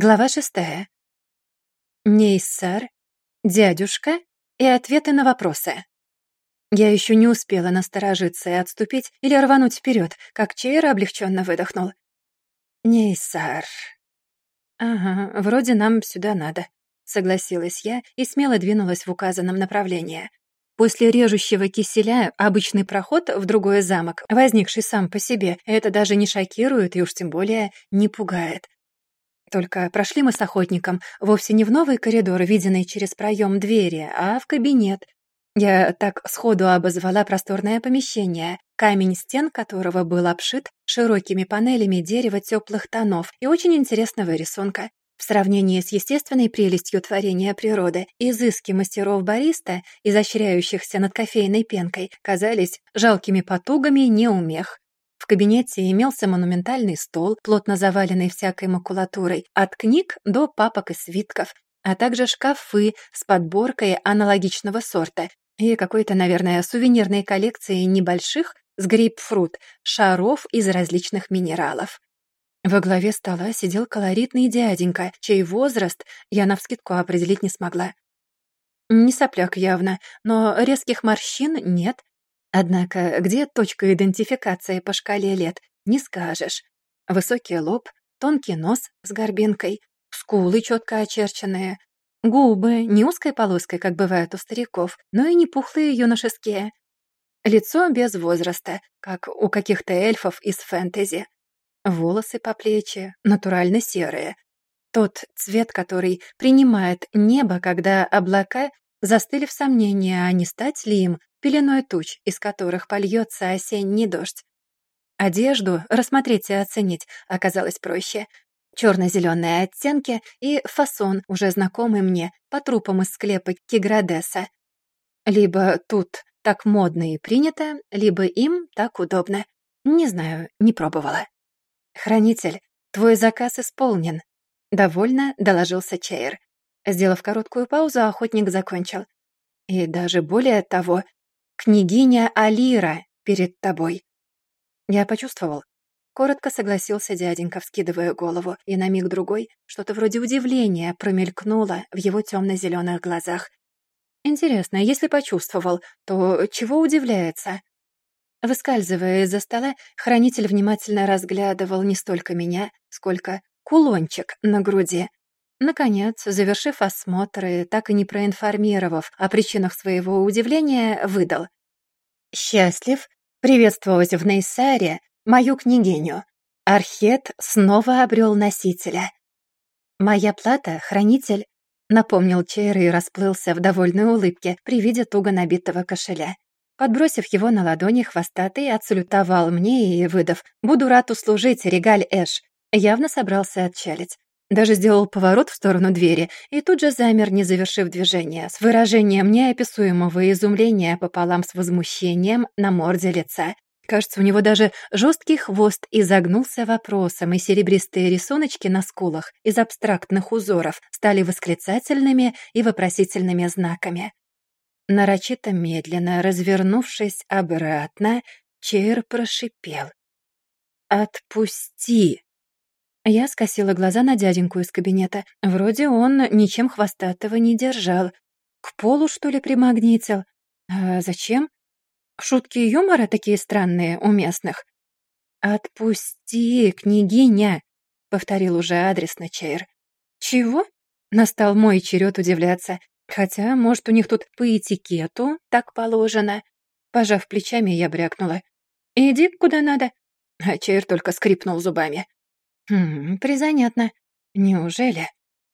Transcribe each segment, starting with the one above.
Глава шестая. Нейсар, дядюшка и ответы на вопросы. Я еще не успела насторожиться и отступить или рвануть вперед, как Чейра облегченно выдохнул. Нейсар. Ага, вроде нам сюда надо, согласилась я и смело двинулась в указанном направлении. После режущего киселя обычный проход в другой замок, возникший сам по себе, это даже не шокирует и уж тем более не пугает. Только прошли мы с охотником вовсе не в новый коридор, виденный через проем двери, а в кабинет. Я так сходу обозвала просторное помещение, камень стен которого был обшит широкими панелями дерева теплых тонов и очень интересного рисунка. В сравнении с естественной прелестью творения природы, изыски мастеров бариста, изощряющихся над кофейной пенкой, казались жалкими потугами неумех. В кабинете имелся монументальный стол, плотно заваленный всякой макулатурой, от книг до папок и свитков, а также шкафы с подборкой аналогичного сорта и какой-то, наверное, сувенирной коллекцией небольших с грейпфрут, шаров из различных минералов. Во главе стола сидел колоритный дяденька, чей возраст я навскидку определить не смогла. Не сопляк явно, но резких морщин нет, Однако где точка идентификации по шкале лет, не скажешь. Высокий лоб, тонкий нос с горбинкой, скулы четко очерченные, губы не узкой полоской, как бывает у стариков, но и не пухлые юношеские. Лицо без возраста, как у каких-то эльфов из фэнтези. Волосы по плечи, натурально серые. Тот цвет, который принимает небо, когда облака застыли в сомнении, а не стать ли им пеленой туч, из которых польется осенний дождь. Одежду рассмотреть и оценить оказалось проще. Черно-зеленые оттенки и фасон, уже знакомый мне, по трупам из склепа Киградеса. Либо тут так модно и принято, либо им так удобно. Не знаю, не пробовала. «Хранитель, твой заказ исполнен», — довольно доложился Чейр. Сделав короткую паузу, охотник закончил. И даже более того, Княгиня Алира перед тобой». Я почувствовал. Коротко согласился дяденька, вскидывая голову, и на миг-другой что-то вроде удивления промелькнуло в его темно-зеленых глазах. «Интересно, если почувствовал, то чего удивляется?» Выскальзывая из-за стола, хранитель внимательно разглядывал не столько меня, сколько кулончик на груди. Наконец, завершив осмотр и так и не проинформировав о причинах своего удивления, выдал. «Счастлив приветствовать в Нейсаре мою княгиню. Архет снова обрел носителя. Моя плата — хранитель», — напомнил Чейр и расплылся в довольной улыбке при виде туго набитого кошеля. Подбросив его на ладони, хвостатый отсалютовал мне и, выдав «Буду рад услужить, регаль Эш», явно собрался отчалить. Даже сделал поворот в сторону двери и тут же замер, не завершив движение, с выражением неописуемого изумления пополам с возмущением на морде лица. Кажется, у него даже жесткий хвост изогнулся вопросом, и серебристые рисуночки на скулах из абстрактных узоров стали восклицательными и вопросительными знаками. Нарочито медленно, развернувшись обратно, Чейр прошипел. «Отпусти!» А я скосила глаза на дяденьку из кабинета. Вроде он ничем хвостатого не держал. К полу, что ли, примагнитил? А зачем? Шутки юмора такие странные у местных. «Отпусти, княгиня!» — повторил уже адресно Чейр. «Чего?» — настал мой черед удивляться. «Хотя, может, у них тут по этикету так положено?» Пожав плечами, я брякнула. «Иди куда надо». А Чейр только скрипнул зубами. «Хм, призанятно. Неужели?»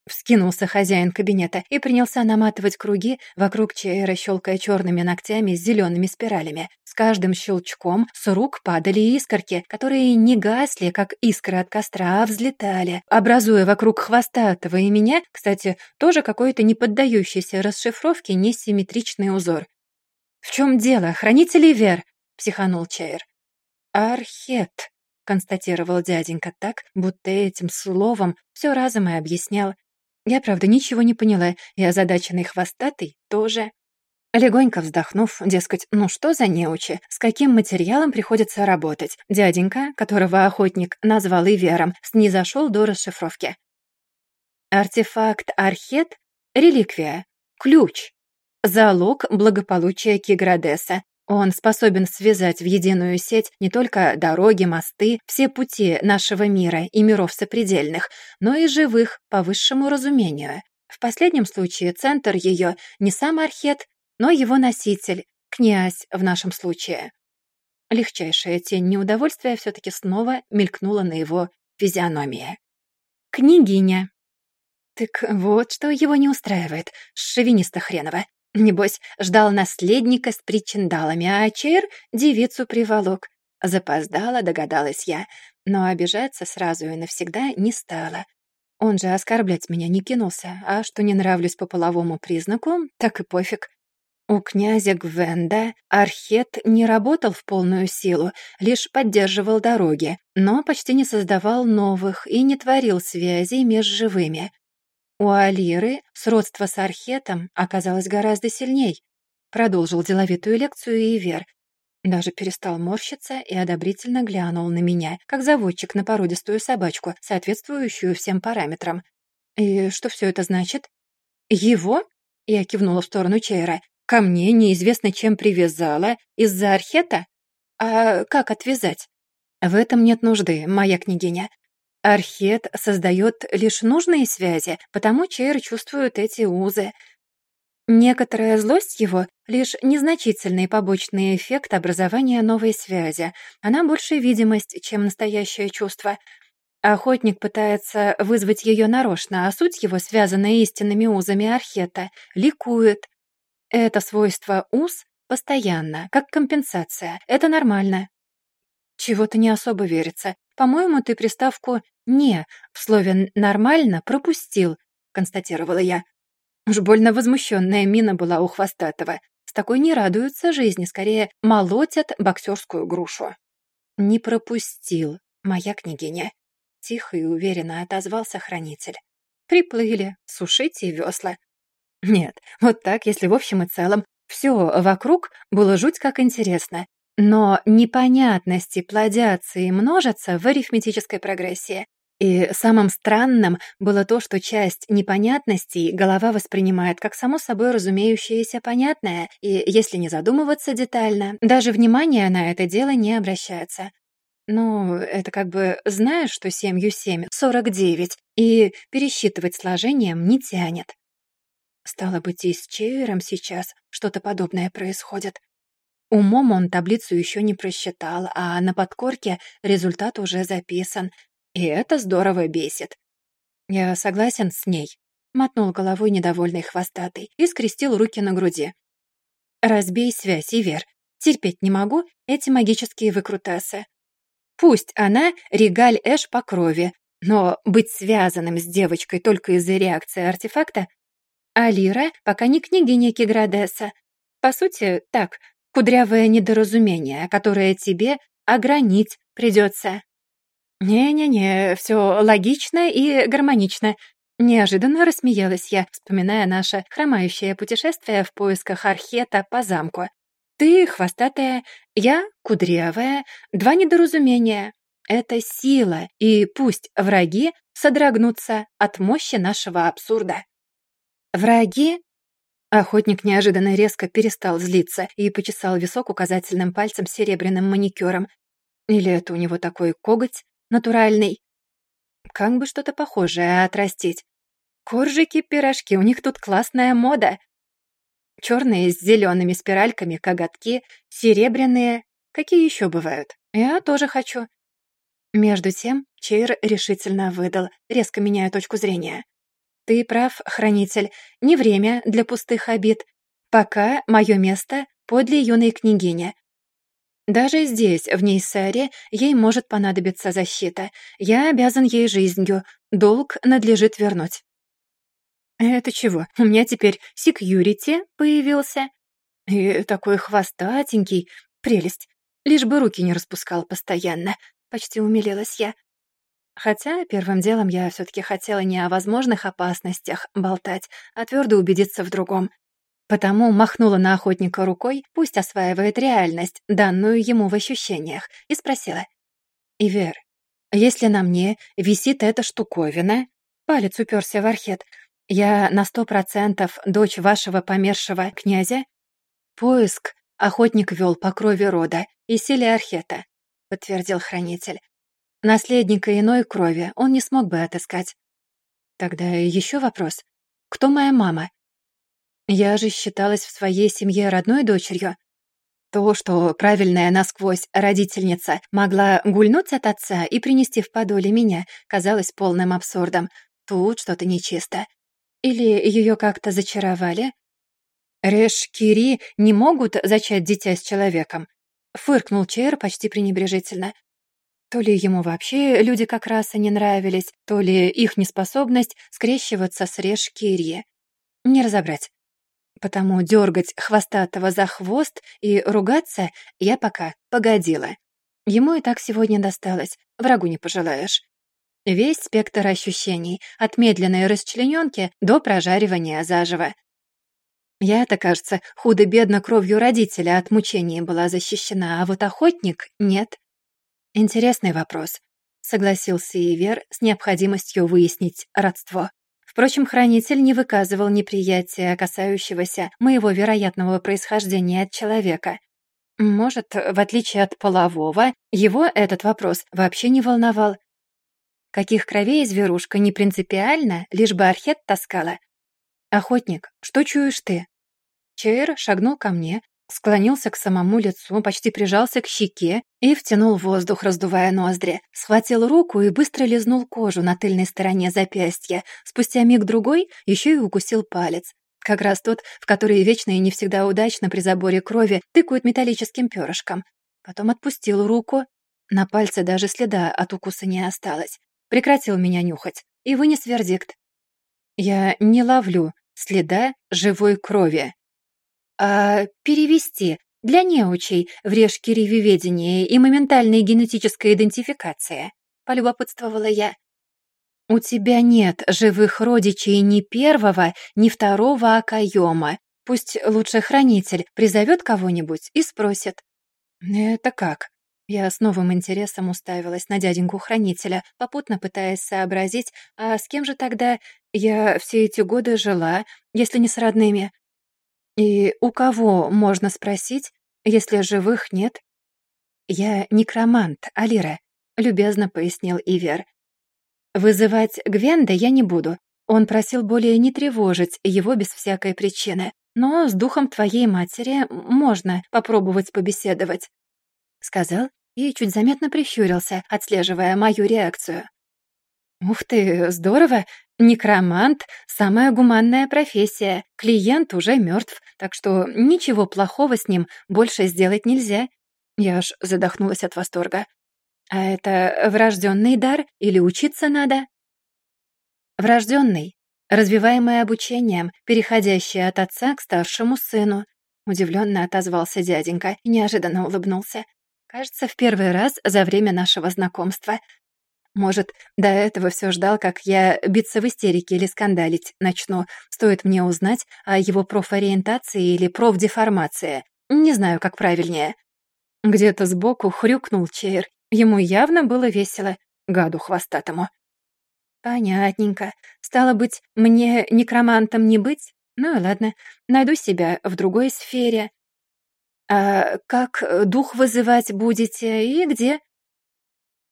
Вскинулся хозяин кабинета и принялся наматывать круги вокруг чейра, щелкая черными ногтями с зелеными спиралями. С каждым щелчком с рук падали искорки, которые не гасли, как искры от костра, а взлетали, образуя вокруг хвостатого и меня, кстати, тоже какой-то неподдающийся расшифровке несимметричный узор. «В чем дело, хранители вер?» — психанул Чейр. «Архет», констатировал дяденька так, будто этим словом все разом и объяснял. Я, правда, ничего не поняла, и озадаченный хвостатый тоже. Легонько вздохнув, дескать, ну что за неучи, с каким материалом приходится работать, дяденька, которого охотник назвал Ивером, снизошел до расшифровки. Артефакт Архет — реликвия, ключ, залог благополучия Киградеса, он способен связать в единую сеть не только дороги, мосты, все пути нашего мира и миров сопредельных, но и живых по высшему разумению. В последнем случае центр ее не сам Архет, но его носитель, князь в нашем случае. Легчайшая тень неудовольствия все-таки снова мелькнула на его физиономии. «Княгиня». Так вот, что его не устраивает, шовиниста хренова. Небось, ждал наследника с причиндалами, а Чейр девицу приволок. Запоздала, догадалась я, но обижаться сразу и навсегда не стала. Он же оскорблять меня не кинулся, а что не нравлюсь по половому признаку, так и пофиг. У князя Гвенда Архет не работал в полную силу, лишь поддерживал дороги, но почти не создавал новых и не творил связей между живыми у Алиры сродство с Архетом оказалось гораздо сильней. Продолжил деловитую лекцию Ивер. Даже перестал морщиться и одобрительно глянул на меня, как заводчик на породистую собачку, соответствующую всем параметрам. «И что все это значит?» «Его?» — я кивнула в сторону Чейра. «Ко мне неизвестно, чем привязала. Из-за архета? А как отвязать?» «В этом нет нужды, моя княгиня. Архет создает лишь нужные связи, потому Чейр чувствует эти узы. Некоторая злость его — лишь незначительный побочный эффект образования новой связи. Она больше видимость, чем настоящее чувство. Охотник пытается вызвать ее нарочно, а суть его, связанная истинными узами Архета, ликует. Это свойство уз постоянно, как компенсация. Это нормально. Чего-то не особо верится. По-моему, ты приставку «Не, в слове «нормально» пропустил», — констатировала я. Уж больно возмущенная мина была у Хвостатого. С такой не радуются жизни, скорее молотят боксерскую грушу. «Не пропустил, моя княгиня», — тихо и уверенно отозвался хранитель. «Приплыли, сушите весла». Нет, вот так, если в общем и целом. Все вокруг было жуть как интересно. Но непонятности плодятся и множатся в арифметической прогрессии. И самым странным было то, что часть непонятностей голова воспринимает как само собой разумеющееся понятное, и если не задумываться детально, даже внимание на это дело не обращается. Ну, это как бы знаешь, что семью семь — сорок девять, и пересчитывать сложением не тянет. Стало быть, и с Чейвером сейчас что-то подобное происходит. Умом он таблицу еще не просчитал, а на подкорке результат уже записан, и это здорово бесит. «Я согласен с ней», — мотнул головой недовольный хвостатый и скрестил руки на груди. «Разбей связь, Ивер. Терпеть не могу эти магические выкрутасы. Пусть она регаль Эш по крови, но быть связанным с девочкой только из-за реакции артефакта Алира пока не княгиня Киградеса. По сути, так, кудрявое недоразумение, которое тебе огранить придется. «Не-не-не, все логично и гармонично», Неожиданно рассмеялась я, вспоминая наше хромающее путешествие в поисках архета по замку. «Ты хвостатая, я кудрявая, два недоразумения. Это сила, и пусть враги содрогнутся от мощи нашего абсурда». «Враги?» Охотник неожиданно резко перестал злиться и почесал висок указательным пальцем серебряным маникюром. Или это у него такой коготь? натуральный. Как бы что-то похожее отрастить. Коржики, пирожки, у них тут классная мода. Черные с зелеными спиральками, коготки, серебряные. Какие еще бывают? Я тоже хочу. Между тем Чейр решительно выдал, резко меняя точку зрения. «Ты прав, хранитель, не время для пустых обид. Пока мое место подле юной княгини. Даже здесь, в Нейсаре, ей может понадобиться защита. Я обязан ей жизнью. Долг надлежит вернуть». «Это чего? У меня теперь секьюрити появился. И такой хвостатенький. Прелесть. Лишь бы руки не распускал постоянно. Почти умилилась я. Хотя первым делом я все таки хотела не о возможных опасностях болтать, а твердо убедиться в другом. Потому махнула на охотника рукой, пусть осваивает реальность, данную ему в ощущениях, и спросила. «Ивер, если на мне висит эта штуковина...» Палец уперся в архет. «Я на сто процентов дочь вашего помершего князя?» «Поиск охотник вел по крови рода и силе архета», — подтвердил хранитель. «Наследника иной крови он не смог бы отыскать». «Тогда еще вопрос. Кто моя мама?» Я же считалась в своей семье родной дочерью. То, что правильная насквозь родительница могла гульнуть от отца и принести в подоле меня, казалось полным абсурдом. Тут что-то нечисто. Или ее как-то зачаровали? Решкири не могут зачать дитя с человеком. Фыркнул Чер почти пренебрежительно. То ли ему вообще люди как раз и не нравились, то ли их неспособность скрещиваться с Решкири. Не разобрать. Потому дергать хвостатого за хвост и ругаться я пока погодила. Ему и так сегодня досталось, врагу не пожелаешь. Весь спектр ощущений, от медленной расчлененки до прожаривания заживо. Я-то, кажется, худо-бедно кровью родителя от мучений была защищена, а вот охотник — нет. Интересный вопрос. Согласился Ивер с необходимостью выяснить родство. Впрочем, хранитель не выказывал неприятия, касающегося моего вероятного происхождения от человека. Может, в отличие от полового, его этот вопрос вообще не волновал. Каких кровей зверушка не принципиально, лишь бы архет таскала. «Охотник, что чуешь ты?» Чейр шагнул ко мне, склонился к самому лицу, почти прижался к щеке и втянул воздух, раздувая ноздри. Схватил руку и быстро лизнул кожу на тыльной стороне запястья. Спустя миг-другой еще и укусил палец. Как раз тот, в который вечно и не всегда удачно при заборе крови тыкают металлическим перышком. Потом отпустил руку. На пальце даже следа от укуса не осталось. Прекратил меня нюхать и вынес вердикт. «Я не ловлю следа живой крови» э, перевести для неучей в режкиревиведении и моментальной генетической идентификации», — полюбопытствовала я. «У тебя нет живых родичей ни первого, ни второго окоема. Пусть лучше хранитель призовет кого-нибудь и спросит». «Это как?» Я с новым интересом уставилась на дяденьку-хранителя, попутно пытаясь сообразить, а с кем же тогда я все эти годы жила, если не с родными. И у кого, можно спросить, если живых нет? «Я некромант, Алира», — любезно пояснил Ивер. «Вызывать Гвенда я не буду. Он просил более не тревожить его без всякой причины. Но с духом твоей матери можно попробовать побеседовать», — сказал и чуть заметно прищурился, отслеживая мою реакцию. «Ух ты, здорово! Некромант — самая гуманная профессия. Клиент уже мертв, так что ничего плохого с ним больше сделать нельзя». Я аж задохнулась от восторга. «А это врожденный дар или учиться надо?» «Врожденный, развиваемый обучением, переходящий от отца к старшему сыну», — удивленно отозвался дяденька и неожиданно улыбнулся. «Кажется, в первый раз за время нашего знакомства. Может, до этого все ждал, как я биться в истерике или скандалить начну. Стоит мне узнать о его профориентации или профдеформации. Не знаю, как правильнее. Где-то сбоку хрюкнул Чейр. Ему явно было весело, гаду хвостатому. Понятненько. Стало быть, мне некромантом не быть? Ну и ладно, найду себя в другой сфере. А как дух вызывать будете и где?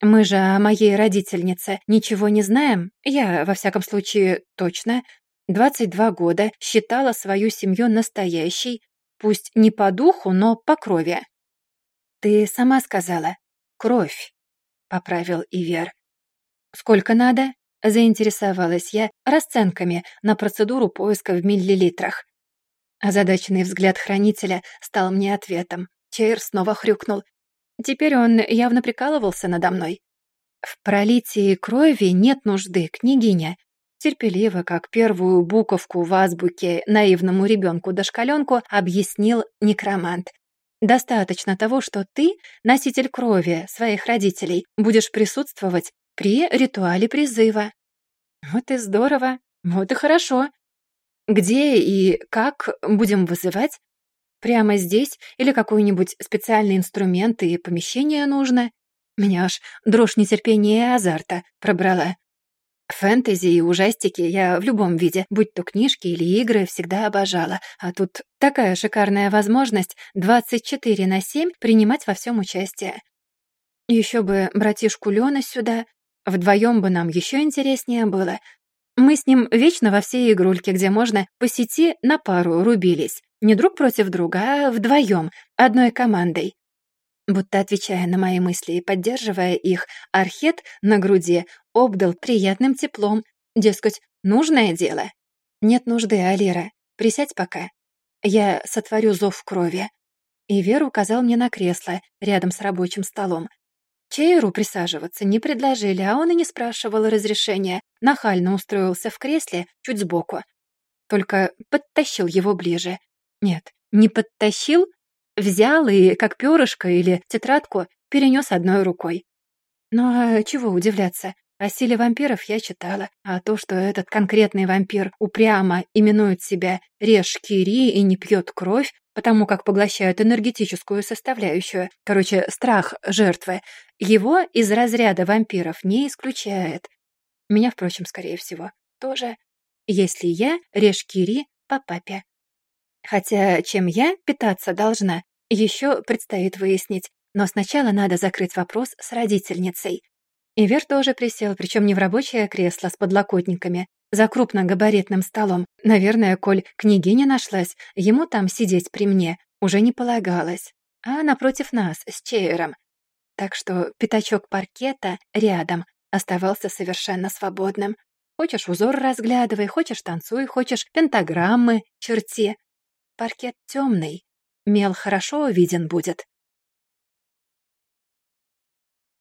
Мы же о моей родительнице ничего не знаем. Я, во всяком случае, точно. 22 года считала свою семью настоящей, пусть не по духу, но по крови. «Ты сама сказала. Кровь», — поправил Ивер. «Сколько надо?» — заинтересовалась я расценками на процедуру поиска в миллилитрах. Озадаченный взгляд хранителя стал мне ответом. Чейр снова хрюкнул. Теперь он явно прикалывался надо мной. «В пролитии крови нет нужды, княгиня», терпеливо, как первую буковку в азбуке наивному ребенку-дошкаленку, объяснил некромант. «Достаточно того, что ты, носитель крови своих родителей, будешь присутствовать при ритуале призыва». «Вот и здорово, вот и хорошо. Где и как будем вызывать?» Прямо здесь или какой-нибудь специальный инструмент и помещение нужно? Меня аж дрожь нетерпения и азарта пробрала. Фэнтези и ужастики я в любом виде, будь то книжки или игры, всегда обожала. А тут такая шикарная возможность 24 на 7 принимать во всем участие. Еще бы братишку Лёна сюда. Вдвоем бы нам еще интереснее было. Мы с ним вечно во все игрульки, где можно, по сети на пару рубились. Не друг против друга, а вдвоем, одной командой. Будто отвечая на мои мысли и поддерживая их, архет на груди обдал приятным теплом. Дескать, нужное дело. Нет нужды, Алира. Присядь пока. Я сотворю зов крови. И Вер указал мне на кресло рядом с рабочим столом. Чейру присаживаться не предложили, а он и не спрашивал разрешения. Нахально устроился в кресле чуть сбоку. Только подтащил его ближе. Нет, не подтащил, взял и, как перышко или тетрадку, перенес одной рукой. Но чего удивляться, о силе вампиров я читала, а то, что этот конкретный вампир упрямо именует себя Решкири и не пьет кровь, потому как поглощают энергетическую составляющую, короче, страх жертвы, его из разряда вампиров не исключает. Меня, впрочем, скорее всего, тоже, если я Решкири по папе. Хотя чем я питаться должна, еще предстоит выяснить, но сначала надо закрыть вопрос с родительницей. Ивер тоже присел, причем не в рабочее кресло с подлокотниками, за крупногабаритным столом. Наверное, коль княгиня нашлась, ему там сидеть при мне уже не полагалось. А напротив нас, с Чейером. Так что пятачок паркета рядом оставался совершенно свободным. Хочешь узор разглядывай, хочешь танцуй, хочешь пентаграммы черти. Паркет темный, мел хорошо увиден будет.